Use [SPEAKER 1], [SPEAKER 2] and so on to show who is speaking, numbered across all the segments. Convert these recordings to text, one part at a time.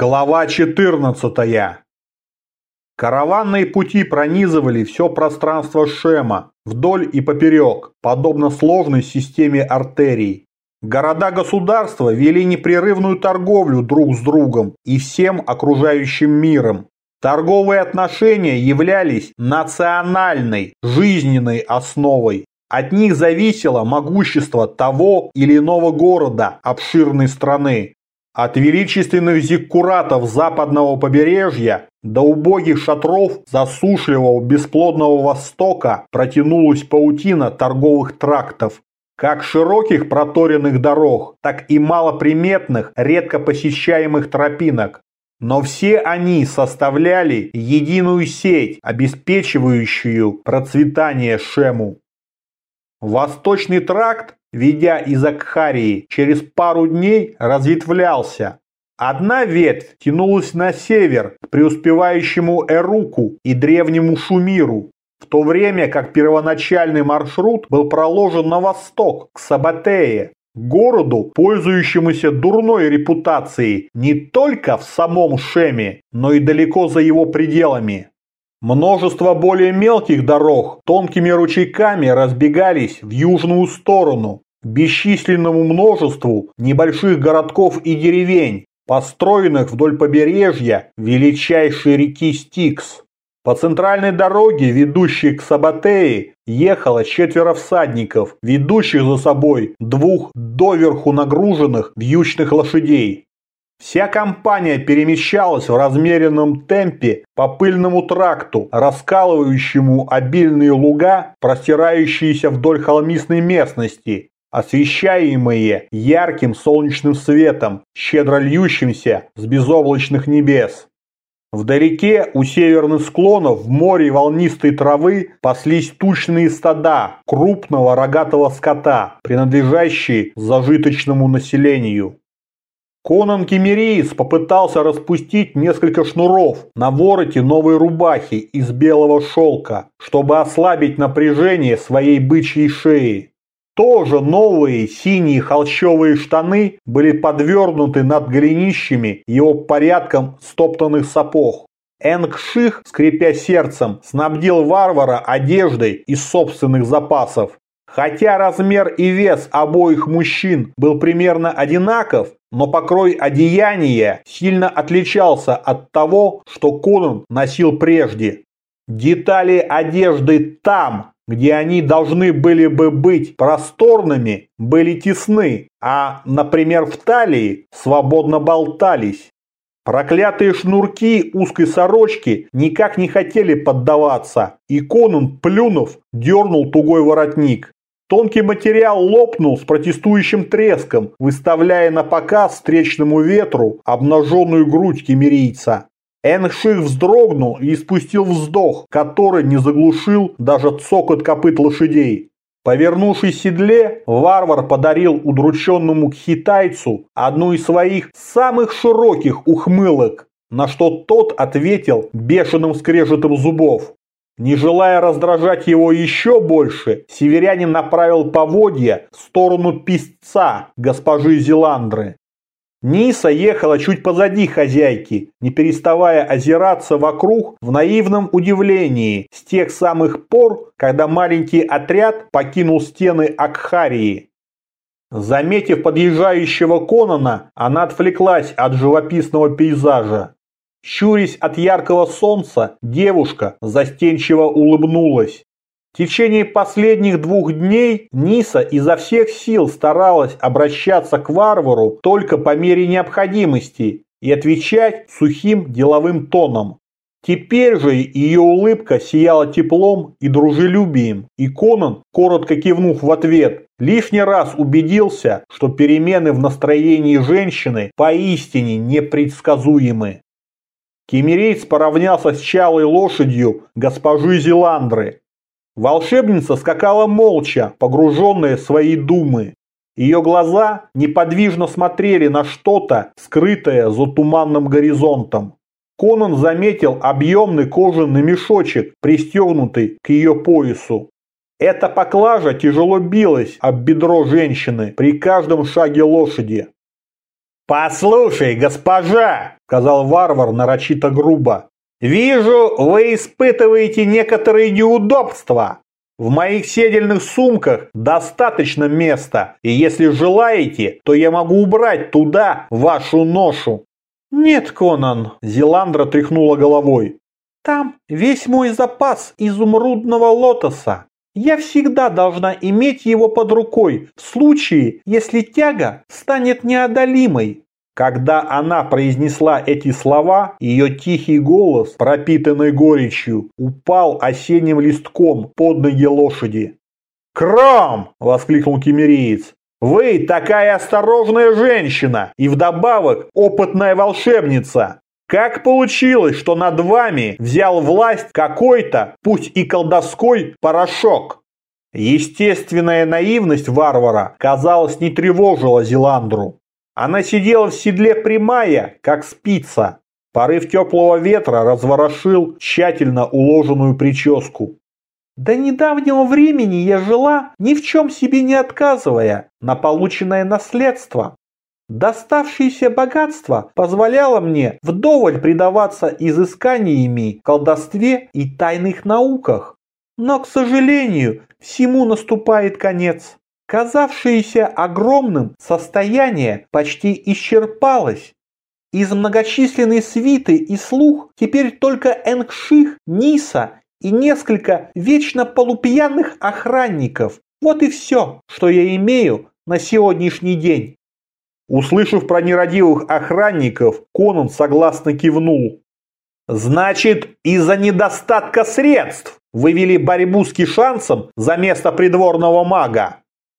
[SPEAKER 1] Глава 14. Караванные пути пронизывали все пространство Шема, вдоль и поперек, подобно сложной системе артерий. Города-государства вели непрерывную торговлю друг с другом и всем окружающим миром. Торговые отношения являлись национальной, жизненной основой. От них зависело могущество того или иного города, обширной страны, от величественных зиккуратов западного побережья до убогих шатров засушливого бесплодного востока протянулась паутина торговых трактов. Как широких проторенных дорог, так и малоприметных, редко посещаемых тропинок. Но все они составляли единую сеть, обеспечивающую процветание Шему. Восточный тракт ведя из Акхарии, через пару дней разветвлялся. Одна ветвь тянулась на север, к преуспевающему Эруку и древнему Шумиру, в то время как первоначальный маршрут был проложен на восток, к Сабатее, городу, пользующемуся дурной репутацией не только в самом Шеме, но и далеко за его пределами. Множество более мелких дорог тонкими ручейками разбегались в южную сторону, к бесчисленному множеству небольших городков и деревень, построенных вдоль побережья величайшей реки Стикс. По центральной дороге, ведущей к Сабатеи, ехало четверо всадников, ведущих за собой двух доверху нагруженных вьючных лошадей. Вся компания перемещалась в размеренном темпе по пыльному тракту, раскалывающему обильные луга, простирающиеся вдоль холмистной местности, освещаемые ярким солнечным светом, щедро льющимся с безоблачных небес. Вдалеке у северных склонов в море волнистой травы паслись тучные стада крупного рогатого скота, принадлежащие зажиточному населению. Конан Кемериец попытался распустить несколько шнуров на вороте новой рубахи из белого шелка, чтобы ослабить напряжение своей бычьей шеи. Тоже новые синие холщовые штаны были подвернуты над голенищами его порядком стоптанных сапог. Энгших, скрипя сердцем, снабдил варвара одеждой из собственных запасов. Хотя размер и вес обоих мужчин был примерно одинаков, но покрой одеяния сильно отличался от того, что Конан носил прежде. Детали одежды там, где они должны были бы быть просторными, были тесны, а, например, в талии свободно болтались. Проклятые шнурки узкой сорочки никак не хотели поддаваться, и Конан, плюнув, дернул тугой воротник. Тонкий материал лопнул с протестующим треском, выставляя на показ встречному ветру обнаженную грудь кемерийца. Энших вздрогнул и испустил вздох, который не заглушил даже цокот копыт лошадей. Повернувшись в седле, варвар подарил удрученному китайцу одну из своих самых широких ухмылок, на что тот ответил бешеным скрежетом зубов. Не желая раздражать его еще больше, северянин направил поводья в сторону писца госпожи Зеландры. Ниса ехала чуть позади хозяйки, не переставая озираться вокруг в наивном удивлении с тех самых пор, когда маленький отряд покинул стены Акхарии. Заметив подъезжающего Конона, она отвлеклась от живописного пейзажа. Щурясь от яркого солнца, девушка застенчиво улыбнулась. В течение последних двух дней Ниса изо всех сил старалась обращаться к варвару только по мере необходимости и отвечать сухим деловым тоном. Теперь же ее улыбка сияла теплом и дружелюбием, и Конан, коротко кивнув в ответ, лишний раз убедился, что перемены в настроении женщины поистине непредсказуемы. Кемерейц поравнялся с чалой лошадью госпожи Зеландры. Волшебница скакала молча, погруженная в свои думы. Ее глаза неподвижно смотрели на что-то, скрытое за туманным горизонтом. Конан заметил объемный кожаный мешочек, пристегнутый к ее поясу. Эта поклажа тяжело билась об бедро женщины при каждом шаге лошади. «Послушай, госпожа!» – сказал варвар нарочито грубо. «Вижу, вы испытываете некоторые неудобства. В моих седельных сумках достаточно места, и если желаете, то я могу убрать туда вашу ношу».
[SPEAKER 2] «Нет, Конан», – Зеландра тряхнула головой. «Там весь мой запас изумрудного лотоса. Я всегда должна иметь его под рукой в случае, если тяга станет неодолимой.
[SPEAKER 1] Когда она произнесла эти слова, ее тихий голос, пропитанный горечью, упал осенним листком под ноги лошади. «Кром!» – воскликнул кемериец. «Вы такая осторожная женщина и вдобавок опытная волшебница! Как получилось, что над вами взял власть какой-то, пусть и колдовской, порошок? Естественная наивность варвара, казалось, не тревожила Зеландру. Она сидела в седле прямая, как спица. Порыв теплого ветра разворошил тщательно уложенную прическу.
[SPEAKER 2] До недавнего времени я жила, ни в чем себе не отказывая, на полученное наследство. Доставшееся богатство позволяло мне вдоволь предаваться изысканиями, колдовстве и тайных науках. Но, к сожалению, всему наступает конец. Казавшееся огромным состояние почти исчерпалось. Из многочисленной свиты и слух теперь только Энгших, Ниса и несколько вечно полупьяных охранников. Вот и все, что я имею на сегодняшний день.
[SPEAKER 1] Услышав про нерадивых охранников, Конан согласно кивнул. «Значит, из-за недостатка средств вы вели борьбу с Кишансом за место придворного мага?»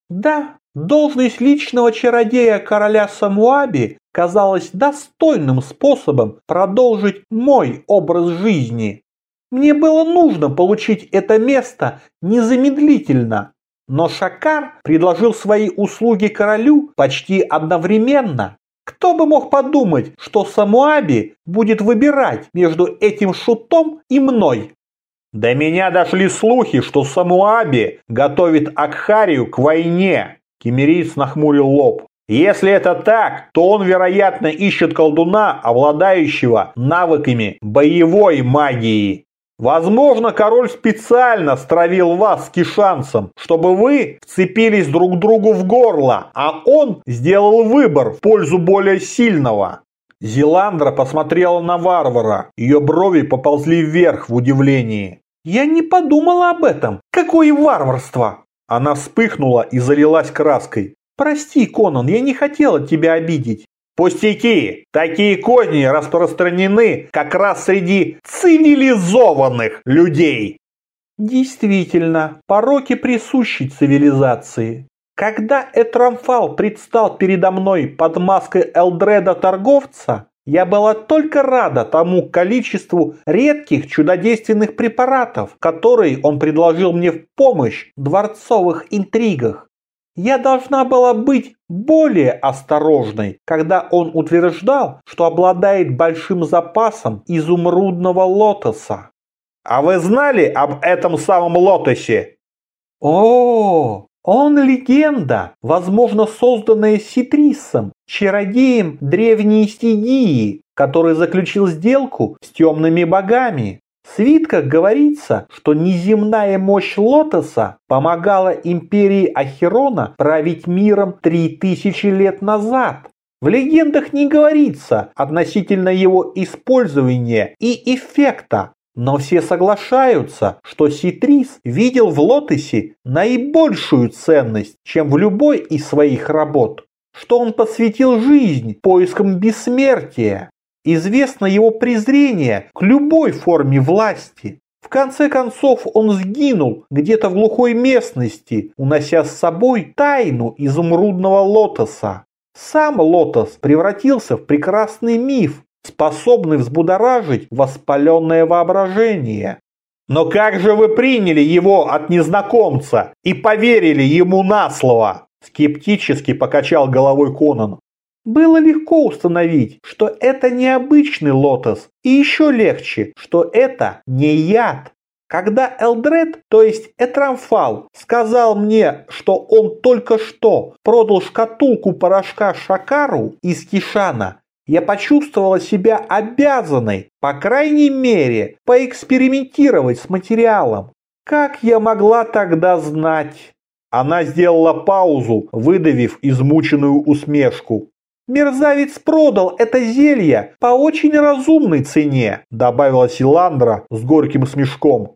[SPEAKER 2] «Да, должность личного чародея короля Самуаби казалась достойным способом продолжить мой образ жизни. Мне было нужно получить это место незамедлительно, но Шакар предложил свои услуги королю почти одновременно. Кто бы мог подумать, что Самуаби будет выбирать между этим шутом и мной?
[SPEAKER 1] До меня дошли слухи, что Самуаби готовит Акхарию к войне. Кемерийц нахмурил лоб. Если это так, то он, вероятно, ищет колдуна, обладающего навыками боевой магии. Возможно, король специально стравил вас с Кишансом, чтобы вы вцепились друг другу в горло, а он сделал выбор в пользу более сильного. Зеландра посмотрела на варвара, ее брови поползли вверх в удивлении.
[SPEAKER 2] «Я не подумала об этом. Какое варварство!»
[SPEAKER 1] Она вспыхнула и залилась краской.
[SPEAKER 2] «Прости, Конан, я не хотела тебя обидеть.
[SPEAKER 1] Пустяки! Такие козни распространены как раз среди цивилизованных людей.
[SPEAKER 2] Действительно, пороки присущи цивилизации. Когда Этрамфал предстал передо мной под маской Элдреда-торговца, я была только рада тому количеству редких чудодейственных препаратов, которые он предложил мне в помощь в дворцовых интригах. Я должна была быть более осторожной, когда он утверждал, что обладает большим запасом изумрудного лотоса.
[SPEAKER 1] А вы знали об этом самом лотосе?
[SPEAKER 2] О, он легенда, возможно, созданная Ситрисом, чародеем древней Стигии, который заключил сделку с темными богами. Свитках говорится, что неземная мощь Лотоса помогала империи Ахерона править миром три тысячи лет назад. В легендах не говорится относительно его использования и эффекта, но все соглашаются, что Ситрис видел в Лотосе наибольшую ценность, чем в любой из своих работ, что он посвятил жизнь поискам бессмертия, Известно его презрение к любой форме власти. В конце концов он сгинул где-то в глухой местности, унося с собой тайну изумрудного лотоса. Сам лотос превратился в прекрасный миф, способный взбудоражить воспаленное воображение.
[SPEAKER 1] Но как же вы приняли его от незнакомца и поверили ему на слово? Скептически покачал головой Конан.
[SPEAKER 2] Было легко установить, что это необычный лотос, и еще легче, что это не яд. Когда Элдред, то есть Этрамфал, сказал мне, что он только что продал шкатулку порошка Шакару из Кишана, я почувствовала себя обязанной, по крайней мере, поэкспериментировать с материалом. Как я могла тогда знать? Она сделала паузу, выдавив измученную усмешку. «Мерзавец продал это зелье по очень разумной цене», добавила Силандра с горьким смешком.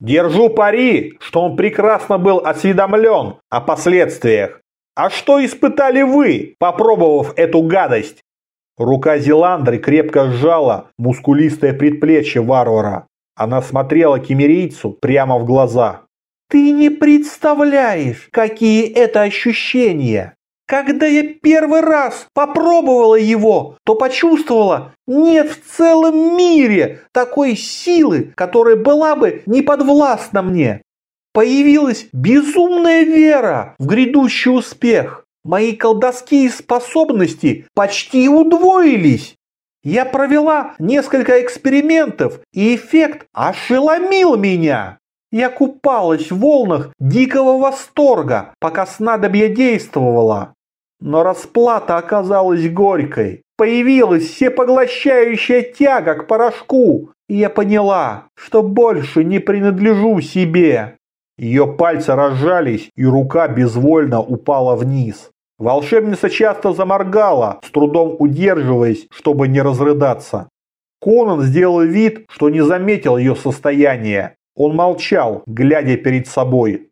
[SPEAKER 2] «Держу пари, что он прекрасно был осведомлен о последствиях. А что испытали вы, попробовав эту гадость?» Рука Зеландры крепко сжала мускулистое предплечье варвара. Она смотрела кемерийцу прямо в глаза. «Ты не представляешь, какие это ощущения! Когда я первый раз попробовала его, то почувствовала, нет в целом мире такой силы, которая была бы не подвластна мне. Появилась безумная вера в грядущий успех. Мои колдовские способности почти удвоились. Я провела несколько экспериментов, и эффект ошеломил меня. Я купалась в волнах дикого восторга, пока снадобье действовало. Но расплата оказалась горькой. Появилась всепоглощающая тяга к порошку, и я поняла, что больше не принадлежу себе. Ее пальцы разжались, и рука безвольно упала вниз. Волшебница часто заморгала, с трудом удерживаясь, чтобы не разрыдаться. Конан сделал вид, что не заметил ее состояние. Он молчал, глядя перед собой.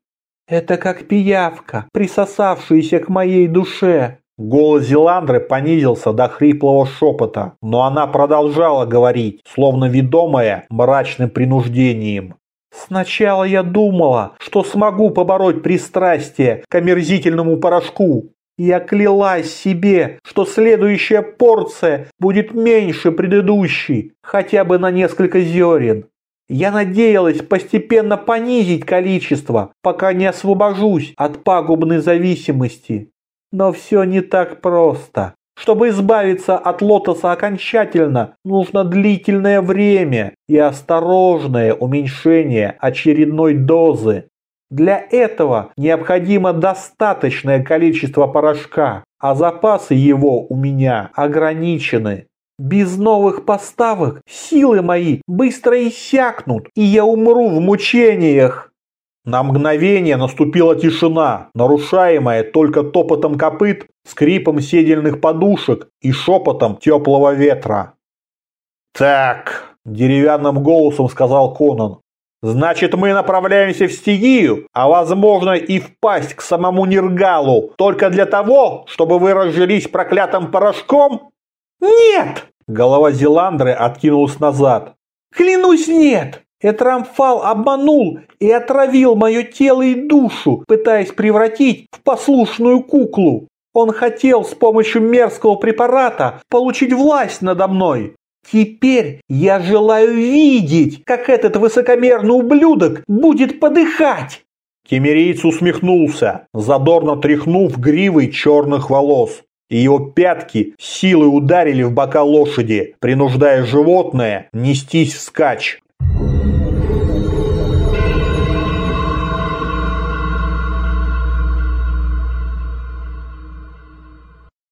[SPEAKER 2] Это как пиявка, присосавшаяся к моей душе. Голос Зеландры понизился до хриплого шепота, но она продолжала говорить, словно ведомая мрачным принуждением. Сначала я думала, что смогу побороть пристрастие к омерзительному порошку. Я клялась себе, что следующая порция будет меньше предыдущей, хотя бы на несколько зерен. Я надеялась постепенно понизить количество, пока не освобожусь от пагубной зависимости. Но все не так просто. Чтобы избавиться от лотоса окончательно, нужно длительное время и осторожное уменьшение очередной дозы. Для этого необходимо достаточное количество порошка, а запасы его у меня ограничены. Без новых поставок силы мои быстро иссякнут, и я умру в мучениях. На мгновение наступила тишина, нарушаемая только топотом копыт, скрипом седельных подушек и шепотом теплого ветра. «Так», – деревянным голосом сказал Конан, – «значит, мы направляемся в стигию, а, возможно, и впасть к самому Нергалу, только для того, чтобы вы разжились проклятым порошком?» «Нет!» Голова Зеландры откинулась назад. «Клянусь, нет! Этрамфал обманул и отравил мое тело и душу, пытаясь превратить в послушную куклу. Он хотел с помощью мерзкого препарата получить власть надо мной. Теперь я желаю видеть, как этот высокомерный ублюдок будет подыхать. Кемерийц усмехнулся, задорно тряхнув гривой черных волос его пятки силой ударили в бока лошади, принуждая животное нестись вскачь.